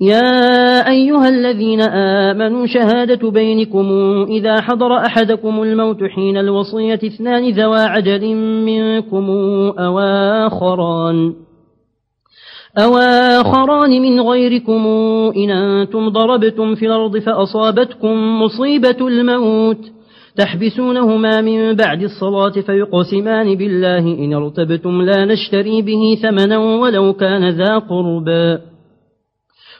يا أيها الذين آمنوا شهادة بينكم إذا حضر أحدكم الموت حين الوصية اثنان ذوى عدل منكم أو آخران أو آخران من غيركم إن أنتم ضربتم في الأرض فأصابتكم مصيبة الموت تحبسونهما من بعد الصلاة فيقسمان بالله إن ارتبتم لا نشتري به ثمنا ولو كان ذا قربا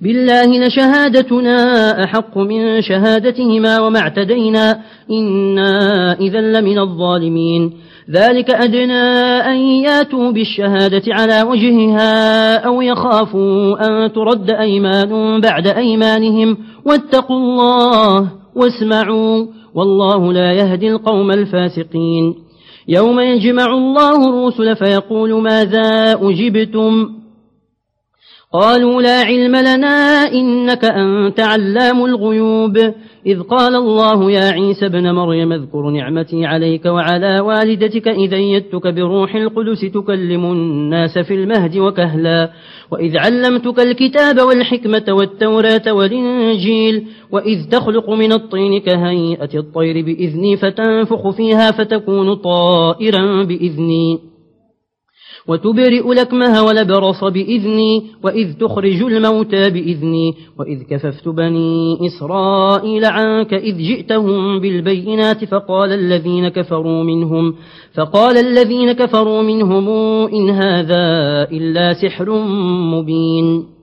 بالله لشهادتنا أحق من شهادتهما وما اعتدينا. إنا إذا لمن الظالمين. ذلك أدنى أن ياتوا بالشهادة على وجهها أو يخافوا أن ترد أيمان بعد أيمانهم. واتقوا الله واسمعوا والله لا يهدي القوم الفاسقين. يوم يجمع الله الرسل فيقول ماذا أجبتم؟ قالوا لا علم لنا إنك أنت علام الغيوب. إذ قال الله يا عيسى بن مريم اذكر نعمتي عليك وعلى والدتك إذا يدتك بروح القدس تكلم الناس في المهد وكهلا. وإذ علمتك الكتاب والحكمة والتوراة والإنجيل. وإذ تخلق من الطين كهيئة الطير بإذني فتنفخ فيها فتكون طائرا بإذني. وتبرئ لكمها ولبرص بإذني وإذ تخرج الموتى بإذني وإذ كففت بني إسرائيل عنك إذ جئتهم بالبينات فقال الذين كفروا منهم فقال الذين كفروا منهم إن هذا إلا سحر مبين.